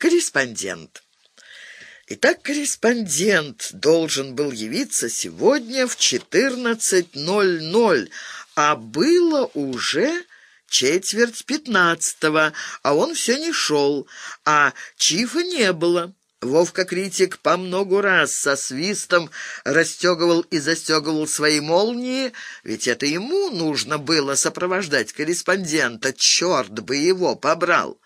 Корреспондент. Итак, корреспондент должен был явиться сегодня в 14.00, а было уже четверть пятнадцатого, а он все не шел, а Чифа не было. Вовка-критик по многу раз со свистом расстегивал и застегивал свои молнии, ведь это ему нужно было сопровождать корреспондента, черт бы его побрал.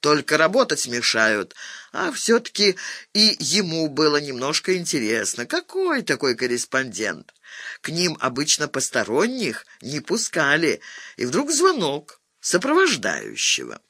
Только работать мешают, а все-таки и ему было немножко интересно, какой такой корреспондент. К ним обычно посторонних не пускали, и вдруг звонок сопровождающего.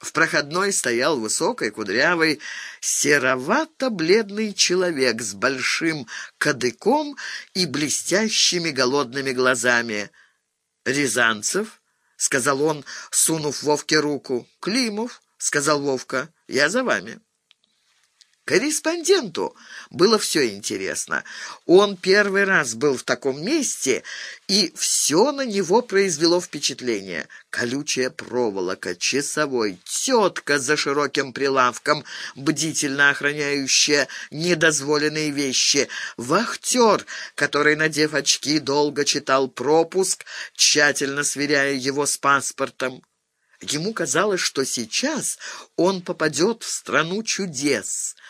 В проходной стоял высокий, кудрявый, серовато-бледный человек с большим кадыком и блестящими голодными глазами. «Рязанцев?» — сказал он, сунув Вовке руку. «Климов», — сказал Вовка, — «я за вами». Корреспонденту было все интересно. Он первый раз был в таком месте, и все на него произвело впечатление. Колючая проволока, часовой, тетка за широким прилавком, бдительно охраняющая недозволенные вещи, вахтер, который, надев очки, долго читал пропуск, тщательно сверяя его с паспортом. Ему казалось, что сейчас он попадет в страну чудес —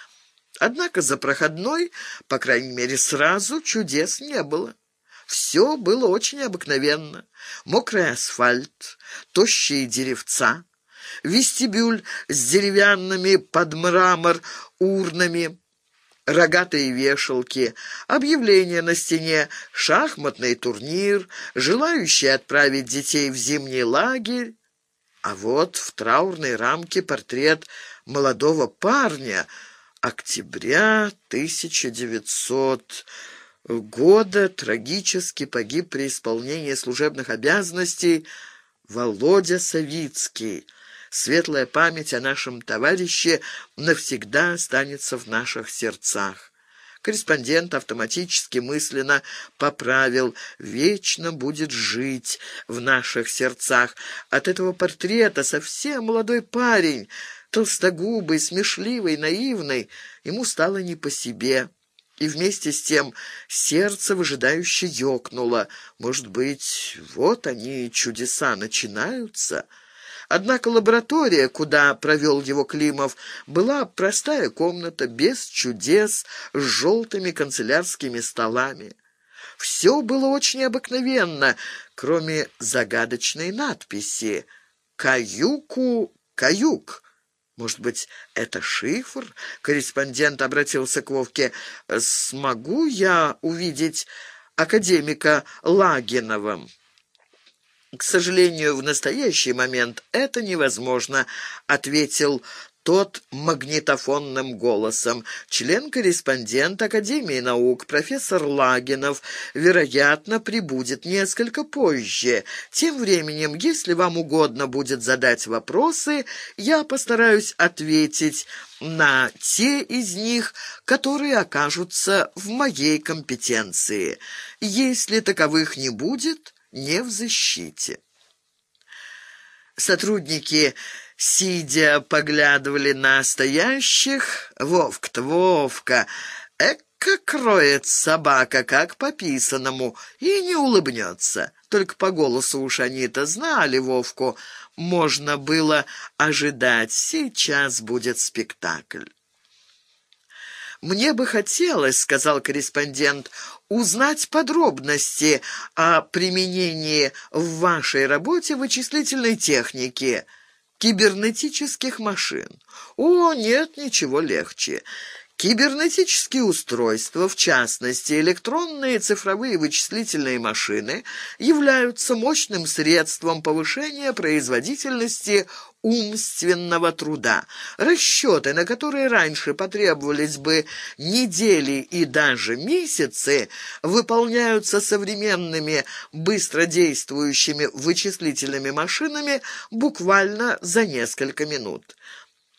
Однако за проходной, по крайней мере, сразу чудес не было. Все было очень обыкновенно. Мокрый асфальт, тощие деревца, вестибюль с деревянными под мрамор урнами, рогатые вешалки, объявление на стене, шахматный турнир, желающие отправить детей в зимний лагерь. А вот в траурной рамке портрет молодого парня — октября 1900 года трагически погиб при исполнении служебных обязанностей Володя Савицкий. Светлая память о нашем товарище навсегда останется в наших сердцах. Корреспондент автоматически мысленно поправил «Вечно будет жить в наших сердцах». От этого портрета совсем молодой парень — толстогубый, смешливый, наивный, ему стало не по себе. И вместе с тем сердце выжидающе ёкнуло. Может быть, вот они, чудеса, начинаются? Однако лаборатория, куда провел его Климов, была простая комната, без чудес, с желтыми канцелярскими столами. Все было очень обыкновенно, кроме загадочной надписи «Каюку Каюк». Может быть, это шифр? Корреспондент обратился к Вовке. Смогу я увидеть академика Лагинова? К сожалению, в настоящий момент это невозможно, ответил тот магнитофонным голосом. Член-корреспондент Академии наук, профессор Лагинов, вероятно, прибудет несколько позже. Тем временем, если вам угодно будет задать вопросы, я постараюсь ответить на те из них, которые окажутся в моей компетенции. Если таковых не будет, не в защите. Сотрудники сидя, поглядывали на стоящих. Вовка-то, Вовка, эка кроет собака, как по писанному, и не улыбнется. Только по голосу уж они-то знали Вовку. Можно было ожидать, сейчас будет спектакль. «Мне бы хотелось, — сказал корреспондент, — узнать подробности о применении в вашей работе вычислительной техники» кибернетических машин. О, нет, ничего легче. Кибернетические устройства, в частности электронные цифровые вычислительные машины, являются мощным средством повышения производительности умственного труда. Расчеты, на которые раньше потребовались бы недели и даже месяцы, выполняются современными быстродействующими вычислительными машинами буквально за несколько минут.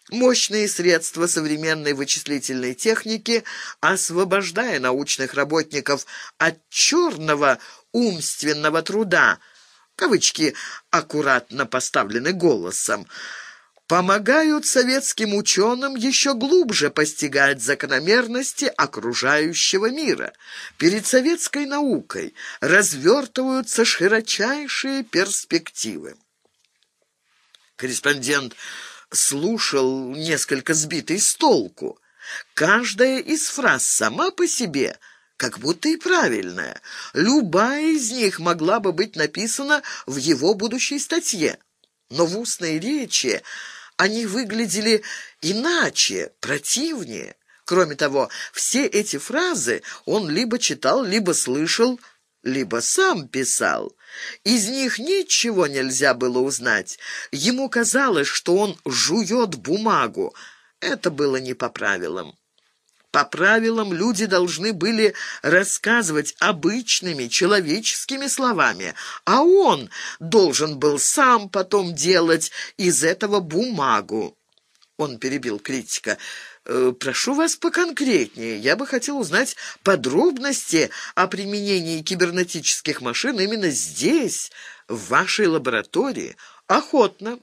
Мощные средства современной вычислительной техники, освобождая научных работников от черного умственного труда, кавычки аккуратно поставлены голосом, помогают советским ученым еще глубже постигать закономерности окружающего мира. Перед советской наукой развертываются широчайшие перспективы. Корреспондент слушал несколько сбитый с толку. Каждая из фраз сама по себе как будто и правильная. Любая из них могла бы быть написана в его будущей статье. Но в устной речи они выглядели иначе, противнее. Кроме того, все эти фразы он либо читал, либо слышал, либо сам писал. Из них ничего нельзя было узнать. Ему казалось, что он жует бумагу. Это было не по правилам. По правилам люди должны были рассказывать обычными человеческими словами, а он должен был сам потом делать из этого бумагу. Он перебил критика. «Э, «Прошу вас поконкретнее. Я бы хотел узнать подробности о применении кибернетических машин именно здесь, в вашей лаборатории. Охотно».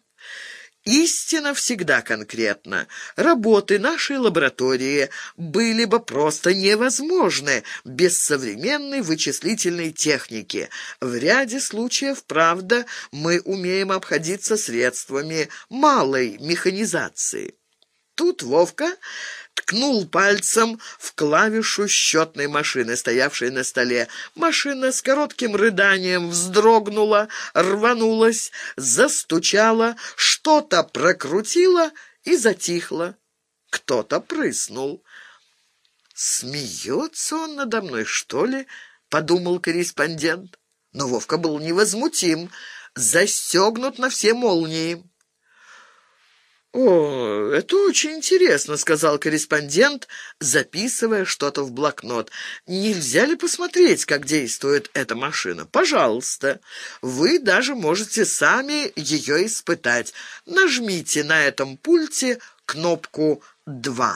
Истина всегда конкретна. Работы нашей лаборатории были бы просто невозможны без современной вычислительной техники. В ряде случаев, правда, мы умеем обходиться средствами малой механизации. Тут Вовка ткнул пальцем в клавишу счетной машины, стоявшей на столе. Машина с коротким рыданием вздрогнула, рванулась, застучала, что-то прокрутила и затихла. Кто-то прыснул. «Смеется он надо мной, что ли?» — подумал корреспондент. Но Вовка был невозмутим, застегнут на все молнии. «О, это очень интересно», — сказал корреспондент, записывая что-то в блокнот. «Нельзя ли посмотреть, как действует эта машина? Пожалуйста. Вы даже можете сами ее испытать. Нажмите на этом пульте кнопку «2».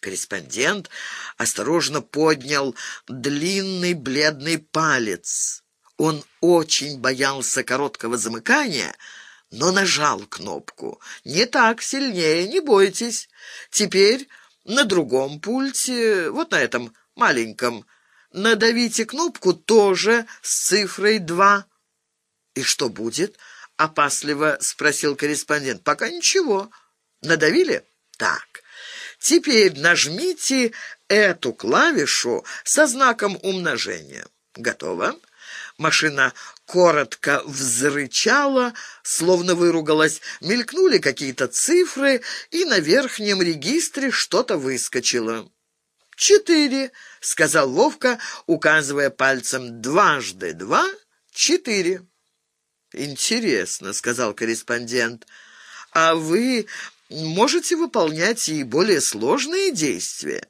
Корреспондент осторожно поднял длинный бледный палец. Он очень боялся короткого замыкания — но нажал кнопку. «Не так сильнее, не бойтесь. Теперь на другом пульте, вот на этом маленьком, надавите кнопку тоже с цифрой 2». «И что будет?» — опасливо спросил корреспондент. «Пока ничего. Надавили?» «Так. Теперь нажмите эту клавишу со знаком умножения. Готово?» Машина коротко взрычала, словно выругалась, мелькнули какие-то цифры, и на верхнем регистре что-то выскочило. «Четыре», — сказал Вовка, указывая пальцем «дважды два — четыре». «Интересно», — сказал корреспондент, — «а вы можете выполнять и более сложные действия?»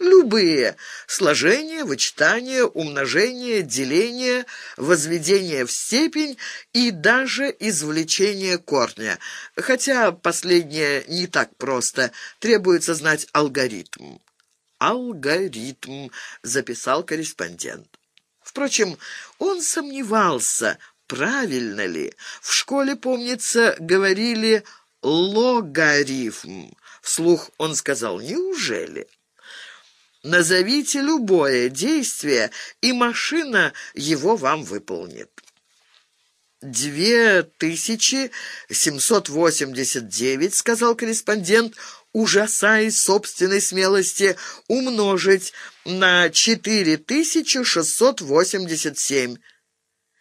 Любые – сложение, вычитание, умножение, деление, возведение в степень и даже извлечение корня. Хотя последнее не так просто, требуется знать алгоритм. «Алгоритм», – записал корреспондент. Впрочем, он сомневался, правильно ли. В школе, помнится, говорили «логарифм». Вслух он сказал «неужели?» Назовите любое действие, и машина его вам выполнит. «Две тысячи семьсот восемьдесят девять», — сказал корреспондент, ужасаясь собственной смелости, умножить на четыре тысячи шестьсот восемьдесят семь.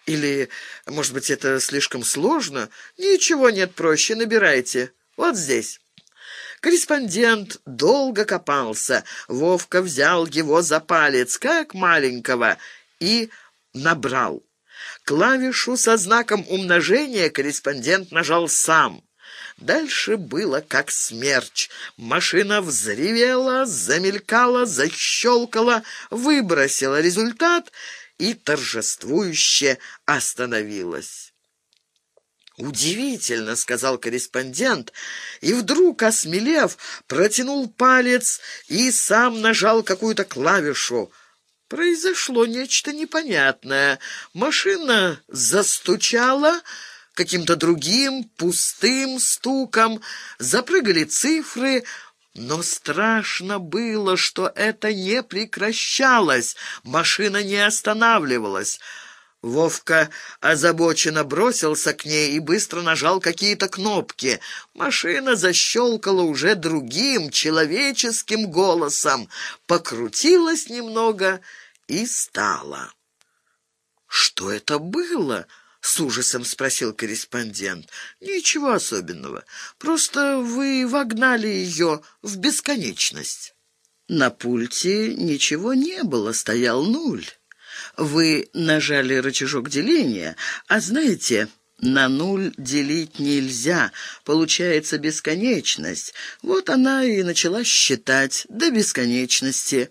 Или, может быть, это слишком сложно? Ничего нет проще, набирайте. Вот здесь. Корреспондент долго копался. Вовка взял его за палец, как маленького, и набрал. Клавишу со знаком умножения корреспондент нажал сам. Дальше было как смерч. Машина взревела, замелькала, защелкала, выбросила результат и торжествующе остановилась. «Удивительно», — сказал корреспондент, и вдруг, осмелев, протянул палец и сам нажал какую-то клавишу. Произошло нечто непонятное. Машина застучала, каким-то другим пустым стуком, запрыгали цифры, но страшно было, что это не прекращалось, машина не останавливалась. Вовка озабоченно бросился к ней и быстро нажал какие-то кнопки. Машина защелкала уже другим, человеческим голосом, покрутилась немного и стала. «Что это было?» — с ужасом спросил корреспондент. «Ничего особенного. Просто вы вогнали ее в бесконечность». На пульте ничего не было, стоял нуль. Вы нажали рычажок деления, а знаете, на нуль делить нельзя, получается бесконечность. Вот она и начала считать до бесконечности.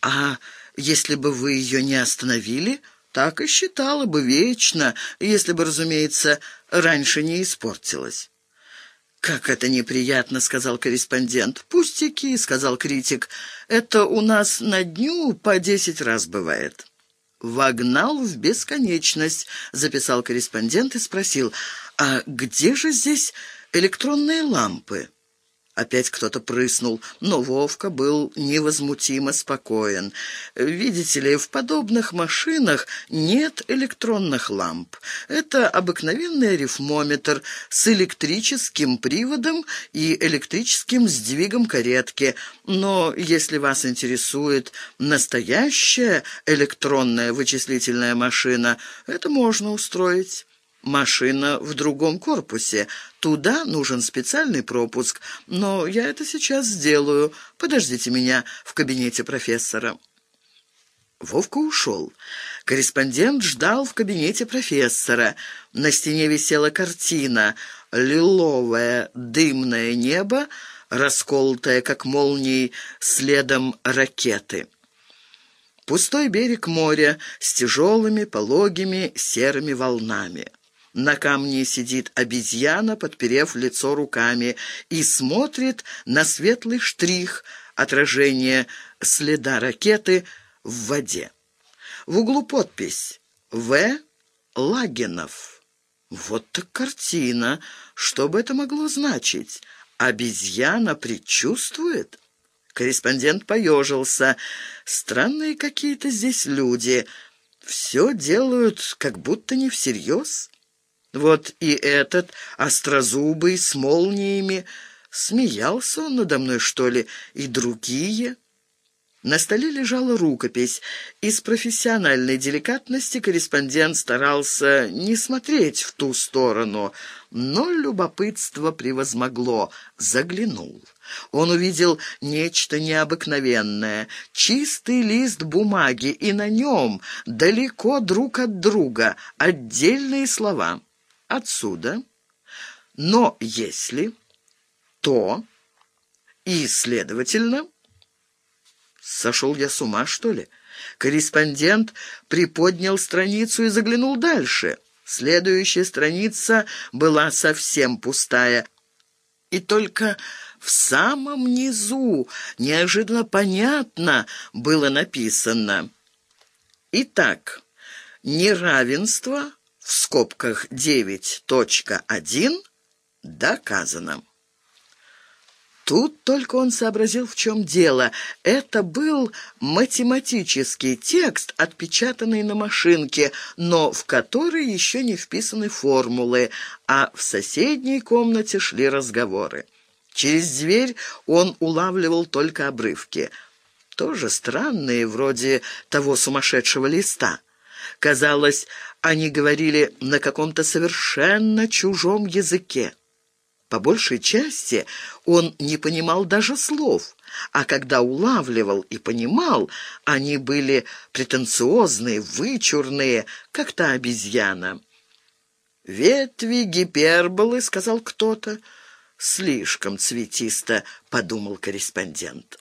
А если бы вы ее не остановили, так и считала бы вечно, если бы, разумеется, раньше не испортилась. «Как это неприятно», — сказал корреспондент. «Пустяки», — сказал критик. «Это у нас на дню по десять раз бывает». «Вогнал в бесконечность», — записал корреспондент и спросил, «А где же здесь электронные лампы?» Опять кто-то прыснул, но Вовка был невозмутимо спокоен. Видите ли, в подобных машинах нет электронных ламп. Это обыкновенный арифмометр с электрическим приводом и электрическим сдвигом каретки. Но если вас интересует настоящая электронная вычислительная машина, это можно устроить. Машина в другом корпусе. Туда нужен специальный пропуск, но я это сейчас сделаю. Подождите меня в кабинете профессора». Вовка ушел. Корреспондент ждал в кабинете профессора. На стене висела картина «Лиловое дымное небо», расколотое, как молнией, следом ракеты. Пустой берег моря с тяжелыми, пологими серыми волнами. На камне сидит обезьяна, подперев лицо руками, и смотрит на светлый штрих, отражение следа ракеты в воде. В углу подпись «В. Лагинов». Вот так картина. Что бы это могло значить? Обезьяна предчувствует? Корреспондент поежился. Странные какие-то здесь люди. Все делают как будто не всерьез. Вот и этот, острозубый, с молниями, смеялся он надо мной, что ли, и другие... На столе лежала рукопись. Из профессиональной деликатности корреспондент старался не смотреть в ту сторону, но любопытство превозмогло, заглянул. Он увидел нечто необыкновенное, чистый лист бумаги, и на нем, далеко друг от друга, отдельные слова — отсюда, но если, то и, следовательно... Сошел я с ума, что ли? Корреспондент приподнял страницу и заглянул дальше. Следующая страница была совсем пустая. И только в самом низу, неожиданно понятно, было написано. Итак, неравенство в скобках 9.1 доказано. Тут только он сообразил, в чем дело. Это был математический текст, отпечатанный на машинке, но в который еще не вписаны формулы, а в соседней комнате шли разговоры. Через дверь он улавливал только обрывки. Тоже странные, вроде того сумасшедшего листа. Казалось, они говорили на каком-то совершенно чужом языке. По большей части он не понимал даже слов, а когда улавливал и понимал, они были претенциозные, вычурные, как та обезьяна. «Ветви гиперболы», — сказал кто-то. «Слишком цветисто», — подумал корреспондент.